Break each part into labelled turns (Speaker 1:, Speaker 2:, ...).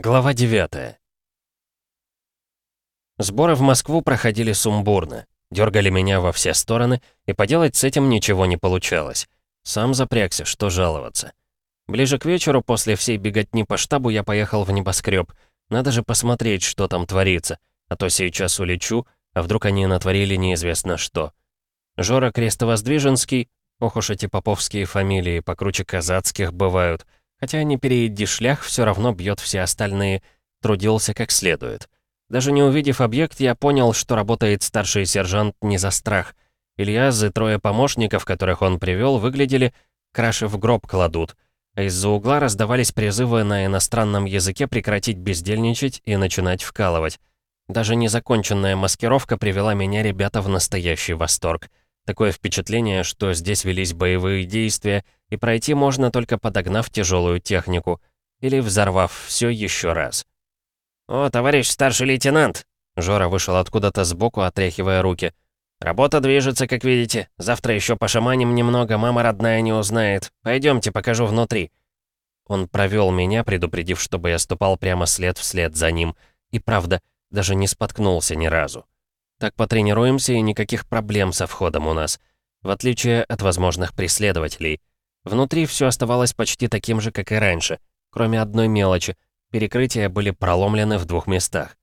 Speaker 1: Глава 9 Сборы в Москву проходили сумбурно. Дергали меня во все стороны, и поделать с этим ничего не получалось. Сам запрягся, что жаловаться. Ближе к вечеру, после всей беготни по штабу, я поехал в небоскреб. Надо же посмотреть, что там творится. А то сейчас улечу, а вдруг они натворили неизвестно что. Жора Крестовоздвиженский, ох уж эти поповские фамилии, покруче казацких бывают — Хотя не перейди шлях, все равно бьет все остальные. Трудился как следует. Даже не увидев объект, я понял, что работает старший сержант не за страх. Ильяс и трое помощников, которых он привел, выглядели краши в гроб кладут. А из-за угла раздавались призывы на иностранном языке прекратить бездельничать и начинать вкалывать. Даже незаконченная маскировка привела меня, ребята, в настоящий восторг. Такое впечатление, что здесь велись боевые действия, и пройти можно только подогнав тяжелую технику или взорвав все еще раз. «О, товарищ старший лейтенант!» Жора вышел откуда-то сбоку, отряхивая руки. «Работа движется, как видите. Завтра еще пошаманим немного, мама родная не узнает. Пойдемте, покажу внутри». Он провел меня, предупредив, чтобы я ступал прямо след вслед за ним. И правда, даже не споткнулся ни разу. Так потренируемся, и никаких проблем со входом у нас. В отличие от возможных преследователей. Внутри все оставалось почти таким же, как и раньше, кроме одной мелочи. Перекрытия были проломлены в двух местах.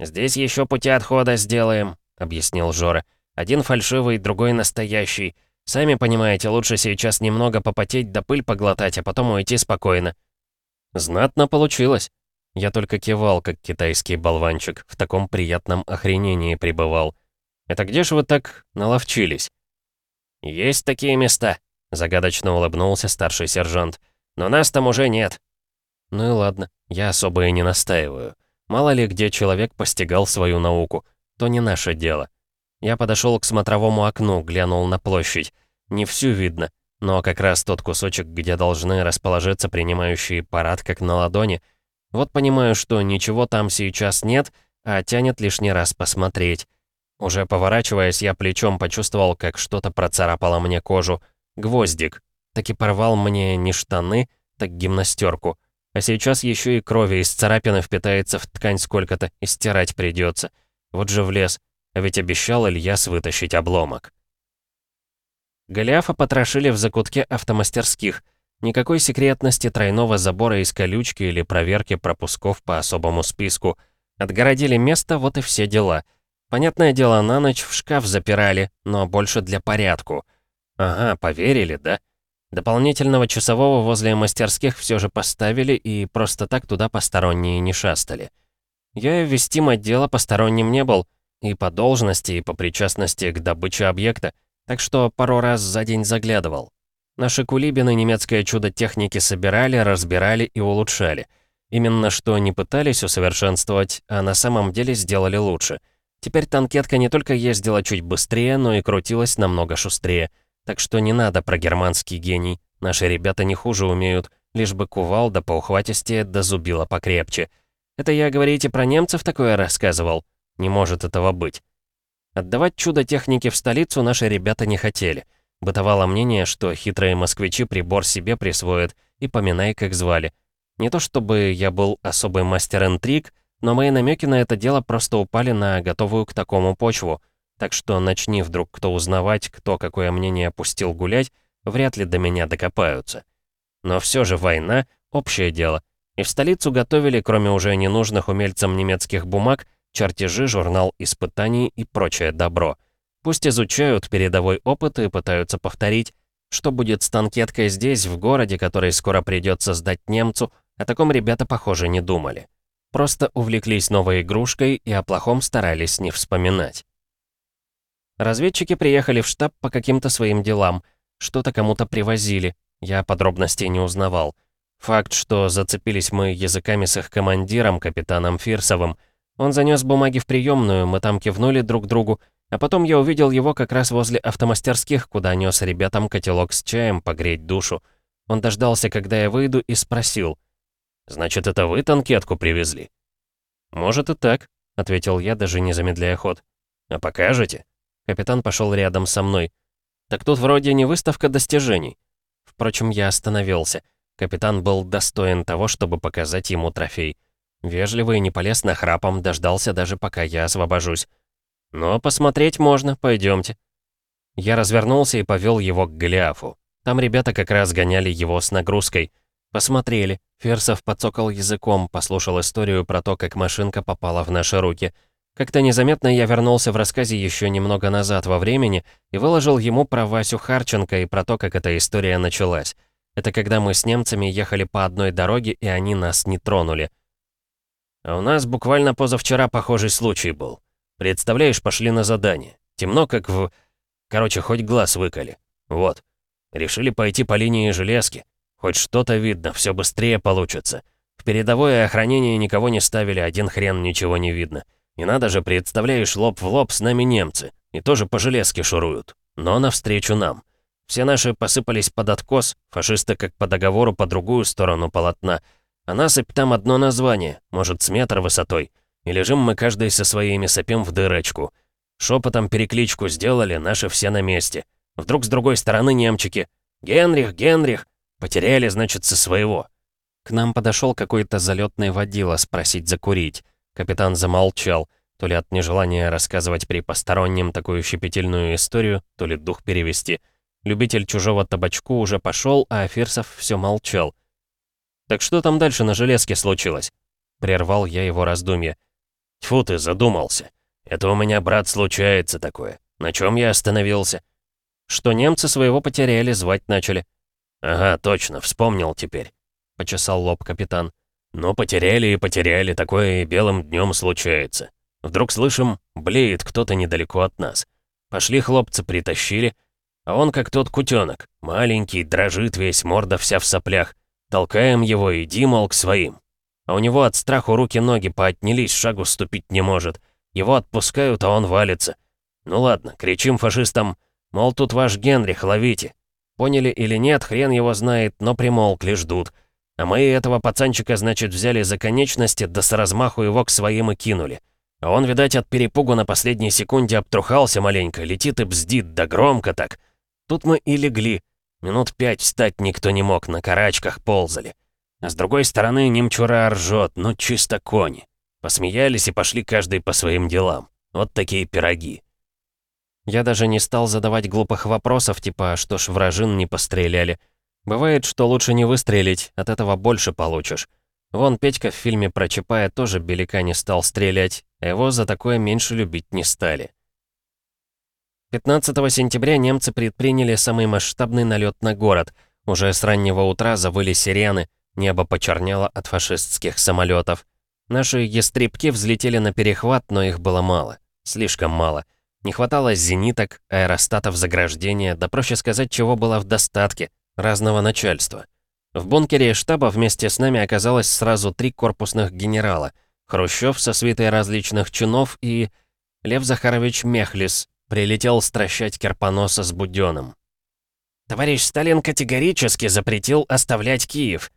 Speaker 1: «Здесь еще пути отхода сделаем», — объяснил Жора. «Один фальшивый, другой настоящий. Сами понимаете, лучше сейчас немного попотеть да пыль поглотать, а потом уйти спокойно». Знатно получилось. Я только кивал, как китайский болванчик, в таком приятном охренении пребывал. «Это где же вы так наловчились?» «Есть такие места», — загадочно улыбнулся старший сержант. «Но нас там уже нет». «Ну и ладно, я особо и не настаиваю. Мало ли где человек постигал свою науку, то не наше дело». Я подошел к смотровому окну, глянул на площадь. Не всю видно, но как раз тот кусочек, где должны расположиться принимающие парад, как на ладони — вот понимаю, что ничего там сейчас нет, а тянет лишний раз посмотреть. Уже поворачиваясь, я плечом почувствовал, как что-то процарапало мне кожу. Гвоздик. Таки порвал мне не штаны, так гимнастерку. А сейчас еще и крови из царапины впитается в ткань сколько-то, и стирать придется. Вот же влез. А ведь обещал Ильяс вытащить обломок. Голиафа потрошили в закутке автомастерских — Никакой секретности тройного забора из колючки или проверки пропусков по особому списку. Отгородили место, вот и все дела. Понятное дело, на ночь в шкаф запирали, но больше для порядку. Ага, поверили, да? Дополнительного часового возле мастерских все же поставили и просто так туда посторонние не шастали. Я и вестим отдела посторонним не был, и по должности, и по причастности к добыче объекта, так что пару раз за день заглядывал. Наши кулибины немецкое чудо техники собирали, разбирали и улучшали. Именно что не пытались усовершенствовать, а на самом деле сделали лучше. Теперь танкетка не только ездила чуть быстрее, но и крутилась намного шустрее. Так что не надо про германский гений. Наши ребята не хуже умеют, лишь бы кувалда по ухватисте да зубила покрепче. Это я, говорите, про немцев такое рассказывал? Не может этого быть. Отдавать чудо техники в столицу наши ребята не хотели — Бытовало мнение, что хитрые москвичи прибор себе присвоят, и поминай, как звали. Не то чтобы я был особый мастер интриг, но мои намеки на это дело просто упали на готовую к такому почву. Так что начни вдруг кто узнавать, кто какое мнение пустил гулять, вряд ли до меня докопаются. Но все же война — общее дело. И в столицу готовили, кроме уже ненужных умельцам немецких бумаг, чертежи, журнал испытаний и прочее добро — Пусть изучают передовой опыт и пытаются повторить, что будет с танкеткой здесь, в городе, который скоро придется сдать немцу, о таком ребята, похоже, не думали. Просто увлеклись новой игрушкой и о плохом старались не вспоминать. Разведчики приехали в штаб по каким-то своим делам, что-то кому-то привозили, я подробностей не узнавал. Факт, что зацепились мы языками с их командиром, капитаном Фирсовым. Он занес бумаги в приемную, мы там кивнули друг другу, а потом я увидел его как раз возле автомастерских, куда нес ребятам котелок с чаем погреть душу. Он дождался, когда я выйду, и спросил. «Значит, это вы танкетку привезли?» «Может и так», — ответил я, даже не замедляя ход. «А покажете?» Капитан пошел рядом со мной. «Так тут вроде не выставка достижений». Впрочем, я остановился. Капитан был достоин того, чтобы показать ему трофей. Вежливый, не полез на храпом, дождался даже пока я освобожусь. «Но посмотреть можно, пойдемте. Я развернулся и повел его к Голиафу. Там ребята как раз гоняли его с нагрузкой. Посмотрели. Ферсов подцокал языком, послушал историю про то, как машинка попала в наши руки. Как-то незаметно я вернулся в рассказе еще немного назад во времени и выложил ему про Васю Харченко и про то, как эта история началась. Это когда мы с немцами ехали по одной дороге, и они нас не тронули. А у нас буквально позавчера похожий случай был. Представляешь, пошли на задание. Темно, как в... Короче, хоть глаз выколи. Вот. Решили пойти по линии железки. Хоть что-то видно, все быстрее получится. В передовое охранение никого не ставили, один хрен ничего не видно. И надо же, представляешь, лоб в лоб с нами немцы. И тоже по железке шуруют. Но навстречу нам. Все наши посыпались под откос, фашисты как по договору по другую сторону полотна. А насыпь там одно название, может, с метр высотой. И лежим мы каждый со своими сопем в дырочку. Шепотом перекличку сделали, наши все на месте. Вдруг с другой стороны немчики. «Генрих, Генрих!» Потеряли, значит, со своего. К нам подошел какой-то залетный водила спросить закурить. Капитан замолчал, то ли от нежелания рассказывать при постороннем такую щепетильную историю, то ли дух перевести. Любитель чужого табачку уже пошел, а Фирсов все молчал. «Так что там дальше на железке случилось?» Прервал я его раздумья. Тьфу ты, задумался. Это у меня, брат, случается такое. На чем я остановился? Что немцы своего потеряли, звать начали. Ага, точно, вспомнил теперь. Почесал лоб капитан. Ну, потеряли и потеряли, такое и белым днем случается. Вдруг слышим, блеет кто-то недалеко от нас. Пошли хлопцы, притащили. А он как тот кутенок, маленький, дрожит весь, морда вся в соплях. Толкаем его, иди, мол, к своим. А у него от страху руки-ноги поотнялись, шагу ступить не может. Его отпускают, а он валится. Ну ладно, кричим фашистам, мол, тут ваш Генрих, ловите. Поняли или нет, хрен его знает, но примолкли, ждут. А мы этого пацанчика, значит, взяли за конечности, да с размаху его к своим и кинули. А он, видать, от перепугу на последней секунде обтрухался маленько, летит и бздит, да громко так. Тут мы и легли. Минут пять встать никто не мог, на карачках ползали. А с другой стороны, немчура ржет, ну чисто кони. Посмеялись и пошли каждый по своим делам. Вот такие пироги. Я даже не стал задавать глупых вопросов, типа, что ж вражин не постреляли. Бывает, что лучше не выстрелить, от этого больше получишь. Вон Петька в фильме про Чапая тоже белика не стал стрелять, а его за такое меньше любить не стали. 15 сентября немцы предприняли самый масштабный налет на город. Уже с раннего утра завыли сирены, Небо почернело от фашистских самолетов. Наши ястребки взлетели на перехват, но их было мало. Слишком мало. Не хватало зениток, аэростатов заграждения, да проще сказать, чего было в достатке, разного начальства. В бункере штаба вместе с нами оказалось сразу три корпусных генерала. Хрущев со свитой различных чинов и... Лев Захарович Мехлис прилетел стращать Керпоноса с Будённым. «Товарищ Сталин категорически запретил оставлять Киев»,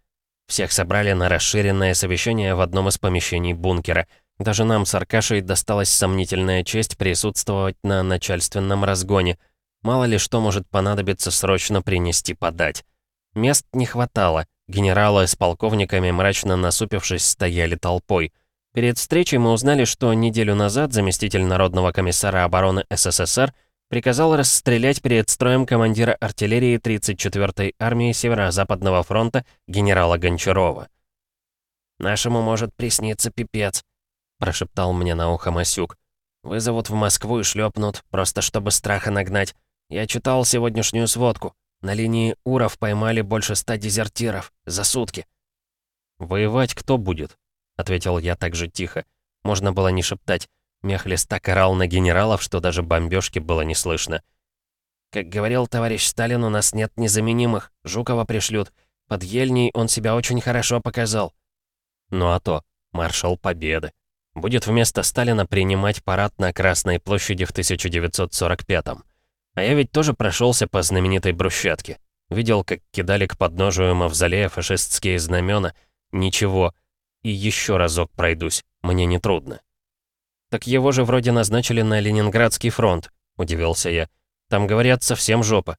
Speaker 1: всех собрали на расширенное совещание в одном из помещений бункера. Даже нам с Аркашей досталась сомнительная честь присутствовать на начальственном разгоне. Мало ли что может понадобиться срочно принести подать. Мест не хватало. Генералы с полковниками, мрачно насупившись, стояли толпой. Перед встречей мы узнали, что неделю назад заместитель Народного комиссара обороны СССР приказал расстрелять перед строем командира артиллерии 34-й армии Северо-Западного фронта генерала Гончарова. «Нашему может присниться пипец», — прошептал мне на ухо Масюк. «Вызовут в Москву и шлепнут, просто чтобы страха нагнать. Я читал сегодняшнюю сводку. На линии Уров поймали больше ста дезертиров. За сутки». «Воевать кто будет?» — ответил я так же тихо. Можно было не шептать. Мехлис так орал на генералов, что даже бомбежки было не слышно. «Как говорил товарищ Сталин, у нас нет незаменимых. Жукова пришлют. Под Ельней он себя очень хорошо показал». Ну а то, маршал Победы. Будет вместо Сталина принимать парад на Красной площади в 1945-м. А я ведь тоже прошелся по знаменитой брусчатке. Видел, как кидали к подножию мавзолея фашистские знамена. Ничего. И еще разок пройдусь. Мне не трудно. «Так его же вроде назначили на Ленинградский фронт», — удивился я. «Там, говорят, совсем жопа».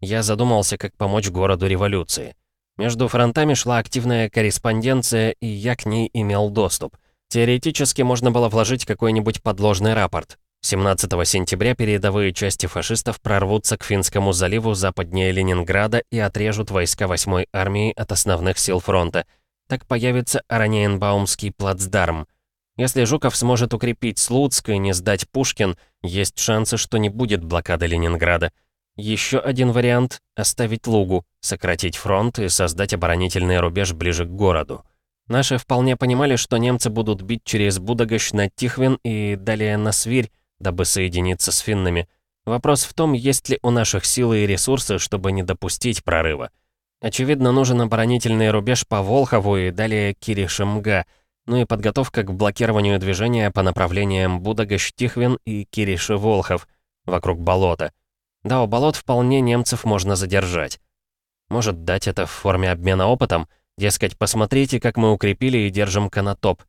Speaker 1: Я задумался, как помочь городу революции. Между фронтами шла активная корреспонденция, и я к ней имел доступ. Теоретически можно было вложить какой-нибудь подложный рапорт. 17 сентября передовые части фашистов прорвутся к Финскому заливу западнее Ленинграда и отрежут войска 8-й армии от основных сил фронта. Так появится Араньенбаумский плацдарм. Если Жуков сможет укрепить Слуцк и не сдать Пушкин, есть шансы, что не будет блокады Ленинграда. Еще один вариант — оставить Лугу, сократить фронт и создать оборонительный рубеж ближе к городу. Наши вполне понимали, что немцы будут бить через Будагощ на Тихвин и далее на Свирь, дабы соединиться с финнами. Вопрос в том, есть ли у наших силы и ресурсы, чтобы не допустить прорыва. Очевидно, нужен оборонительный рубеж по Волхову и далее Киришемга, ну и подготовка к блокированию движения по направлениям Будагощ-Тихвин и Кириши-Волхов, вокруг болота. Да, у болот вполне немцев можно задержать. Может дать это в форме обмена опытом, дескать, посмотрите, как мы укрепили и держим конотоп.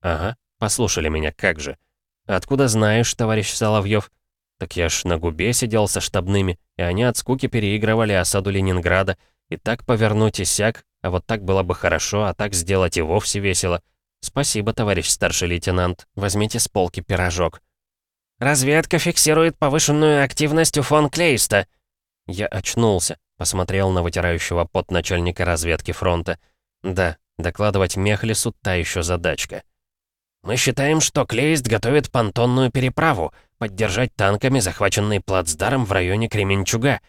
Speaker 1: Ага, послушали меня, как же. «Откуда знаешь, товарищ Соловьев? Так я ж на губе сидел со штабными, и они от скуки переигрывали осаду Ленинграда. И так повернуть и сяк, а вот так было бы хорошо, а так сделать и вовсе весело. Спасибо, товарищ старший лейтенант. Возьмите с полки пирожок. «Разведка фиксирует повышенную активность у фон Клейста». Я очнулся, посмотрел на вытирающего пот начальника разведки фронта. Да, докладывать Мехлису та еще задачка. Мы считаем, что Клейст готовит понтонную переправу, поддержать танками захваченный плацдарм в районе Кременчуга.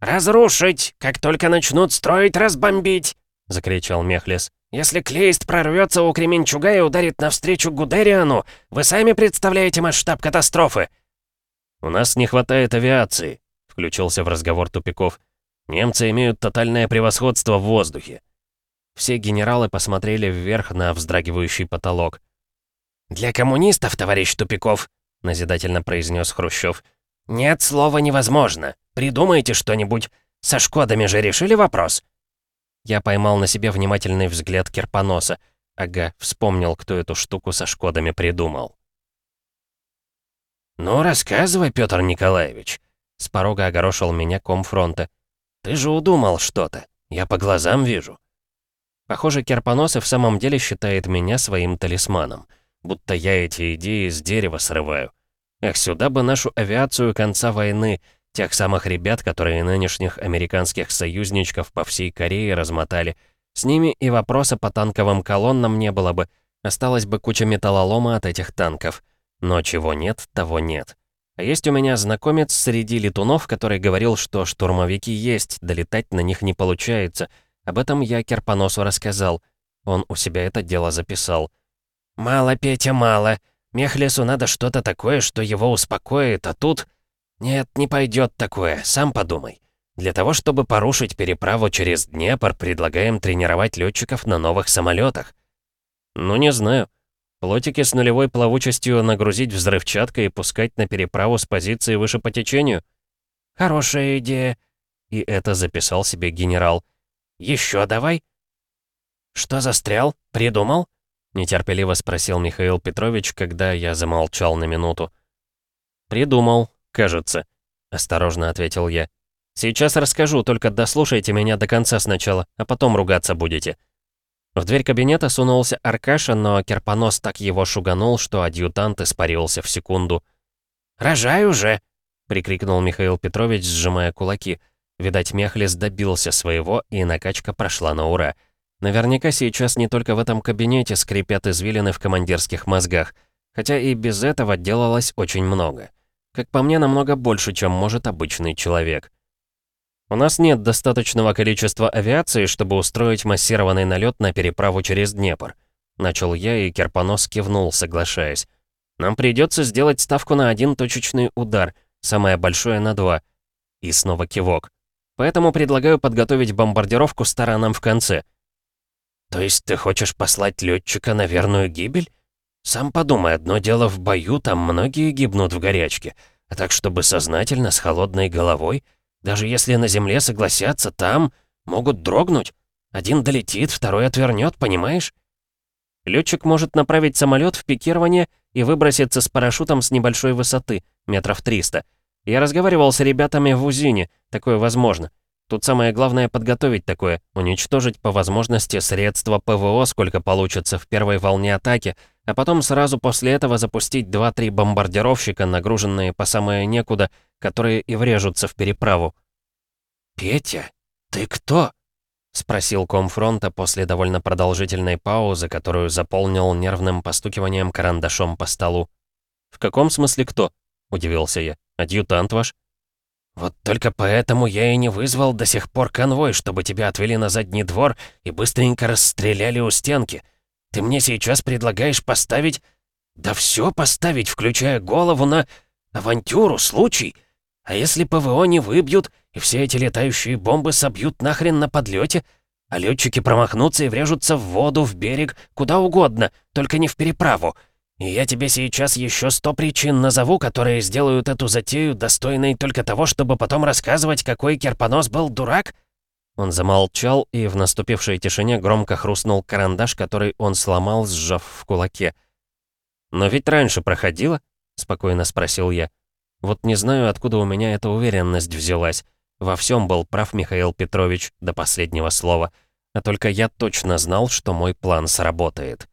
Speaker 1: «Разрушить! Как только начнут строить, разбомбить!» — закричал Мехлис. «Если Клейст прорвется у Кременчуга и ударит навстречу Гудериану, вы сами представляете масштаб катастрофы!» «У нас не хватает авиации», — включился в разговор Тупиков. «Немцы имеют тотальное превосходство в воздухе». Все генералы посмотрели вверх на вздрагивающий потолок. «Для коммунистов, товарищ Тупиков», — назидательно произнес Хрущев, «нет слова невозможно. Придумайте что-нибудь. Со Шкодами же решили вопрос?» Я поймал на себе внимательный взгляд Кирпоноса. Ага, вспомнил, кто эту штуку со Шкодами придумал. «Ну, рассказывай, Петр Николаевич», — с порога огорошил меня комфронта. «Ты же удумал что-то. Я по глазам вижу». Похоже, Кирпонос и в самом деле считает меня своим талисманом — будто я эти идеи с дерева срываю. Эх, сюда бы нашу авиацию конца войны, тех самых ребят, которые нынешних американских союзничков по всей Корее размотали. С ними и вопроса по танковым колоннам не было бы, осталась бы куча металлолома от этих танков. Но чего нет, того нет. А есть у меня знакомец среди летунов, который говорил, что штурмовики есть, долетать на них не получается. Об этом я Керпоносу рассказал. Он у себя это дело записал. «Мало, Петя, мало. Мехлесу надо что-то такое, что его успокоит, а тут...» «Нет, не пойдет такое, сам подумай. Для того, чтобы порушить переправу через Днепр, предлагаем тренировать летчиков на новых самолетах. «Ну, не знаю. Плотики с нулевой плавучестью нагрузить взрывчаткой и пускать на переправу с позиции выше по течению?» «Хорошая идея». И это записал себе генерал. «Еще давай». «Что застрял? Придумал?» Нетерпеливо спросил Михаил Петрович, когда я замолчал на минуту. «Придумал, кажется», — осторожно ответил я. «Сейчас расскажу, только дослушайте меня до конца сначала, а потом ругаться будете». В дверь кабинета сунулся Аркаша, но Керпонос так его шуганул, что адъютант испарился в секунду. «Рожай уже!» — прикрикнул Михаил Петрович, сжимая кулаки. Видать, Мехлис добился своего, и накачка прошла на ура. Наверняка сейчас не только в этом кабинете скрипят извилины в командирских мозгах, хотя и без этого делалось очень много. Как по мне, намного больше, чем может обычный человек. У нас нет достаточного количества авиации, чтобы устроить массированный налет на переправу через Днепр. Начал я, и Керпонос кивнул, соглашаясь. Нам придется сделать ставку на один точечный удар, самое большое на два. И снова кивок. Поэтому предлагаю подготовить бомбардировку сторонам в конце — «То есть ты хочешь послать летчика на верную гибель? Сам подумай, одно дело в бою, там многие гибнут в горячке. А так, чтобы сознательно, с холодной головой, даже если на земле согласятся, там могут дрогнуть. Один долетит, второй отвернет, понимаешь? Летчик может направить самолет в пикирование и выброситься с парашютом с небольшой высоты, метров 300. Я разговаривал с ребятами в УЗИНе, такое возможно. Тут самое главное подготовить такое, уничтожить по возможности средства ПВО, сколько получится в первой волне атаки, а потом сразу после этого запустить 2-3 бомбардировщика, нагруженные по самое некуда, которые и врежутся в переправу. «Петя, ты кто?» — спросил комфронта после довольно продолжительной паузы, которую заполнил нервным постукиванием карандашом по столу. «В каком смысле кто?» — удивился я. «Адъютант ваш?» «Вот только поэтому я и не вызвал до сих пор конвой, чтобы тебя отвели на задний двор и быстренько расстреляли у стенки. Ты мне сейчас предлагаешь поставить... Да все поставить, включая голову на... авантюру, случай. А если ПВО не выбьют, и все эти летающие бомбы собьют нахрен на подлете, а летчики промахнутся и врежутся в воду, в берег, куда угодно, только не в переправу. И я тебе сейчас еще сто причин назову, которые сделают эту затею достойной только того, чтобы потом рассказывать, какой Керпонос был дурак?» Он замолчал, и в наступившей тишине громко хрустнул карандаш, который он сломал, сжав в кулаке. «Но ведь раньше проходило?» — спокойно спросил я. «Вот не знаю, откуда у меня эта уверенность взялась. Во всем был прав Михаил Петрович до последнего слова. А только я точно знал, что мой план сработает».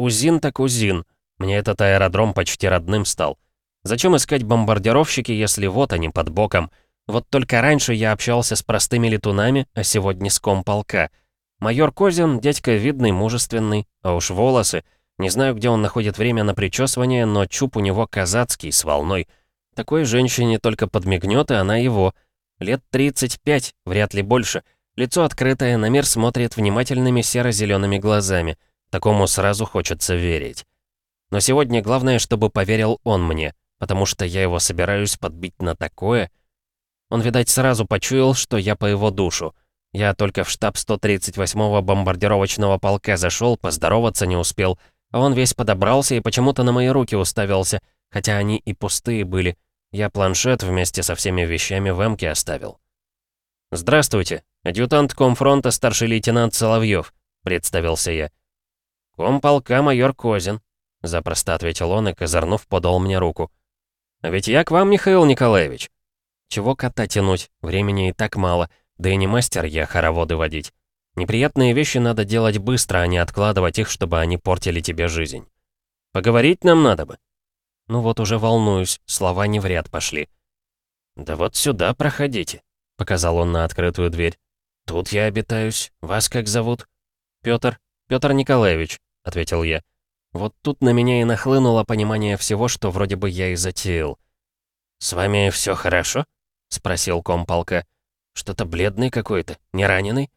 Speaker 1: Узин так Узин. Мне этот аэродром почти родным стал. Зачем искать бомбардировщики, если вот они под боком? Вот только раньше я общался с простыми летунами, а сегодня с комполка. Майор Козин, дядька видный, мужественный, а уж волосы. Не знаю, где он находит время на причесывание, но чуб у него казацкий, с волной. Такой женщине только подмигнет, и она его. Лет 35, вряд ли больше. Лицо открытое, на мир смотрит внимательными серо-зелеными глазами — Такому сразу хочется верить. Но сегодня главное, чтобы поверил он мне, потому что я его собираюсь подбить на такое. Он, видать, сразу почуял, что я по его душу. Я только в штаб 138-го бомбардировочного полка зашел, поздороваться не успел, а он весь подобрался и почему-то на мои руки уставился, хотя они и пустые были. Я планшет вместе со всеми вещами в эмке оставил. «Здравствуйте, адъютант комфронта старший лейтенант Соловьев», — представился я. «Комполка майор Козин», — запросто ответил он и, козырнув, подал мне руку. «А ведь я к вам, Михаил Николаевич». «Чего кота тянуть? Времени и так мало, да и не мастер я хороводы водить. Неприятные вещи надо делать быстро, а не откладывать их, чтобы они портили тебе жизнь. Поговорить нам надо бы». Ну вот уже волнуюсь, слова не в ряд пошли. «Да вот сюда проходите», — показал он на открытую дверь. «Тут я обитаюсь. Вас как зовут?» «Пётр. Пётр Николаевич», — ответил я. Вот тут на меня и нахлынуло понимание всего, что вроде бы я и затеял. «С вами все хорошо?» — спросил комполка. «Что-то бледный какой-то, не раненый?»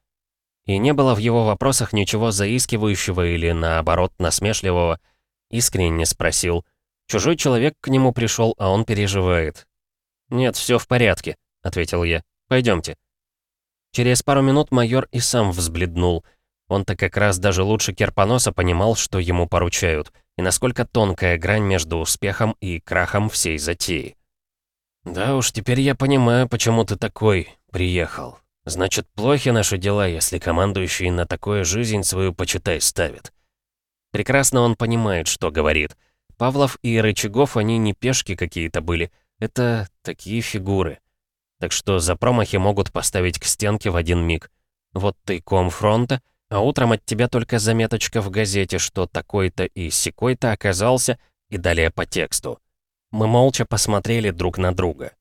Speaker 1: И не было в его вопросах ничего заискивающего или, наоборот, насмешливого. Искренне спросил. Чужой человек к нему пришел, а он переживает. «Нет, все в порядке», — ответил я. Пойдемте. Через пару минут майор и сам взбледнул — он-то как раз даже лучше Керпоноса понимал, что ему поручают, и насколько тонкая грань между успехом и крахом всей затеи. «Да уж, теперь я понимаю, почему ты такой приехал. Значит, плохи наши дела, если командующий на такое жизнь свою почитай ставит». Прекрасно он понимает, что говорит. Павлов и Рычагов, они не пешки какие-то были. Это такие фигуры. Так что за промахи могут поставить к стенке в один миг. Вот ты ком фронта — а утром от тебя только заметочка в газете, что такой-то и секой-то оказался, и далее по тексту. Мы молча посмотрели друг на друга.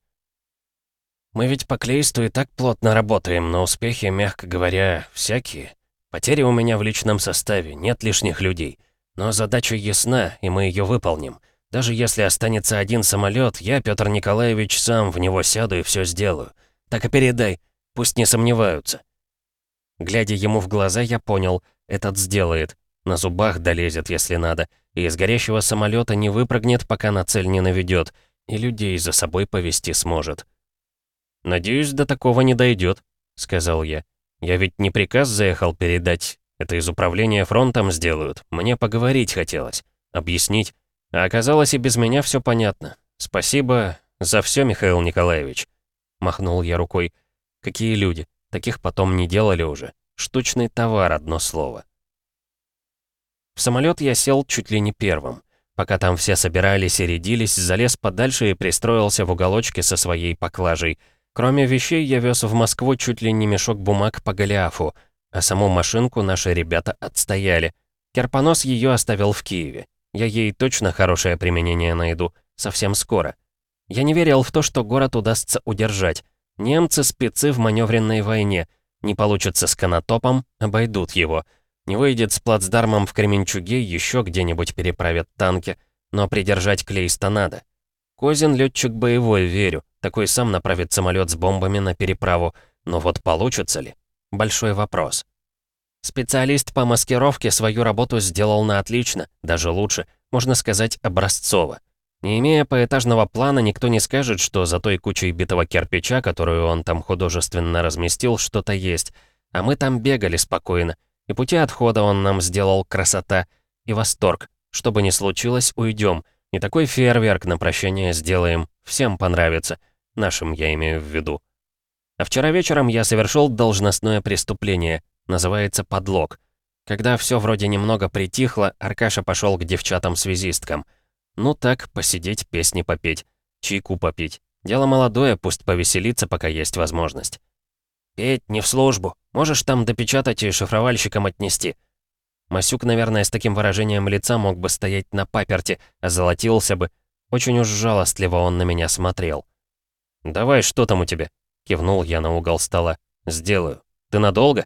Speaker 1: Мы ведь по клейсту и так плотно работаем, но успехи, мягко говоря, всякие. Потери у меня в личном составе, нет лишних людей. Но задача ясна, и мы ее выполним. Даже если останется один самолет, я, Петр Николаевич, сам в него сяду и все сделаю. Так и передай, пусть не сомневаются. Глядя ему в глаза, я понял, этот сделает. На зубах долезет, если надо. И из горящего самолета не выпрыгнет, пока на цель не наведет. И людей за собой повести сможет. «Надеюсь, до такого не дойдет», — сказал я. «Я ведь не приказ заехал передать. Это из управления фронтом сделают. Мне поговорить хотелось. Объяснить. А оказалось, и без меня все понятно. Спасибо за все, Михаил Николаевич». Махнул я рукой. «Какие люди? Таких потом не делали уже. Штучный товар, одно слово. В самолет я сел чуть ли не первым. Пока там все собирались и рядились, залез подальше и пристроился в уголочке со своей поклажей. Кроме вещей, я вез в Москву чуть ли не мешок бумаг по Голиафу, а саму машинку наши ребята отстояли. Керпонос ее оставил в Киеве. Я ей точно хорошее применение найду, совсем скоро. Я не верил в то, что город удастся удержать. Немцы спецы в маневренной войне. Не получится с Конотопом, обойдут его. Не выйдет с плацдармом в Кременчуге, еще где-нибудь переправят танки. Но придержать Клейста надо. Козин летчик боевой, верю. Такой сам направит самолет с бомбами на переправу. Но вот получится ли? Большой вопрос. Специалист по маскировке свою работу сделал на отлично, даже лучше, можно сказать, образцово. Не имея поэтажного плана, никто не скажет, что за той кучей битого кирпича, которую он там художественно разместил, что-то есть. А мы там бегали спокойно. И пути отхода он нам сделал красота и восторг. Что бы ни случилось, уйдем. Не такой фейерверк на прощание сделаем. Всем понравится. Нашим я имею в виду. А вчера вечером я совершил должностное преступление. Называется подлог. Когда все вроде немного притихло, Аркаша пошел к девчатам-связисткам. Ну так, посидеть, песни попеть, чайку попить. Дело молодое, пусть повеселиться, пока есть возможность. «Петь, не в службу. Можешь там допечатать и шифровальщикам отнести». Масюк, наверное, с таким выражением лица мог бы стоять на паперте, озолотился бы. Очень уж жалостливо он на меня смотрел. «Давай, что там у тебя?» — кивнул я на угол стола. «Сделаю. Ты надолго?»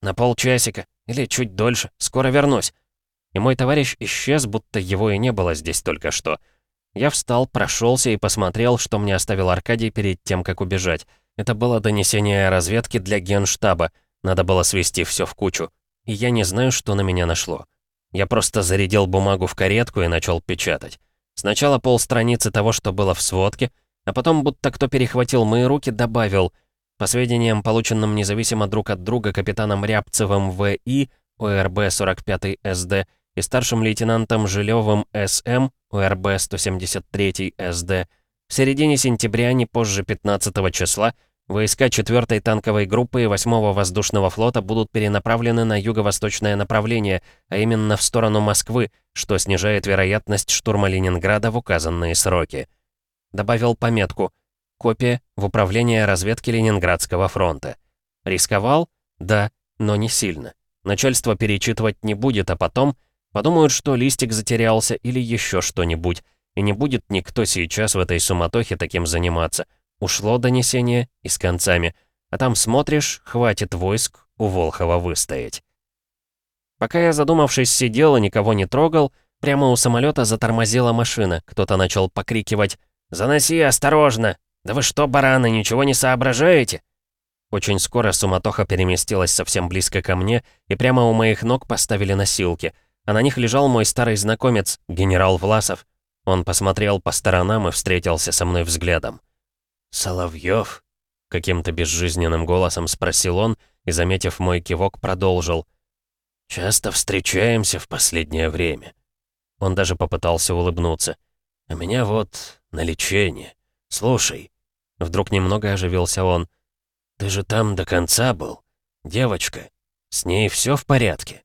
Speaker 1: «На полчасика. Или чуть дольше. Скоро вернусь» и мой товарищ исчез, будто его и не было здесь только что. Я встал, прошелся и посмотрел, что мне оставил Аркадий перед тем, как убежать. Это было донесение разведки для генштаба. Надо было свести все в кучу. И я не знаю, что на меня нашло. Я просто зарядил бумагу в каретку и начал печатать. Сначала полстраницы того, что было в сводке, а потом, будто кто перехватил мои руки, добавил. По сведениям, полученным независимо друг от друга капитаном Рябцевым В.И., ОРБ-45 СД, и старшим лейтенантом Жилевым С.М. УРБ-173 СД. В середине сентября, не позже 15 числа, войска 4-й танковой группы и 8-го воздушного флота будут перенаправлены на юго-восточное направление, а именно в сторону Москвы, что снижает вероятность штурма Ленинграда в указанные сроки. Добавил пометку «Копия в Управление разведки Ленинградского фронта». Рисковал? Да, но не сильно. Начальство перечитывать не будет, а потом — Подумают, что листик затерялся или еще что-нибудь, и не будет никто сейчас в этой суматохе таким заниматься. Ушло донесение и с концами. А там смотришь, хватит войск у Волхова выстоять. Пока я, задумавшись, сидел и никого не трогал, прямо у самолета затормозила машина. Кто-то начал покрикивать «Заноси, осторожно! Да вы что, бараны, ничего не соображаете?» Очень скоро суматоха переместилась совсем близко ко мне, и прямо у моих ног поставили носилки — а на них лежал мой старый знакомец, генерал Власов. Он посмотрел по сторонам и встретился со мной взглядом. «Соловьёв?» — каким-то безжизненным голосом спросил он и, заметив мой кивок, продолжил. «Часто встречаемся в последнее время». Он даже попытался улыбнуться. «А меня вот на лечение. Слушай». Вдруг немного оживился он. «Ты же там до конца был. Девочка, с ней все в порядке?»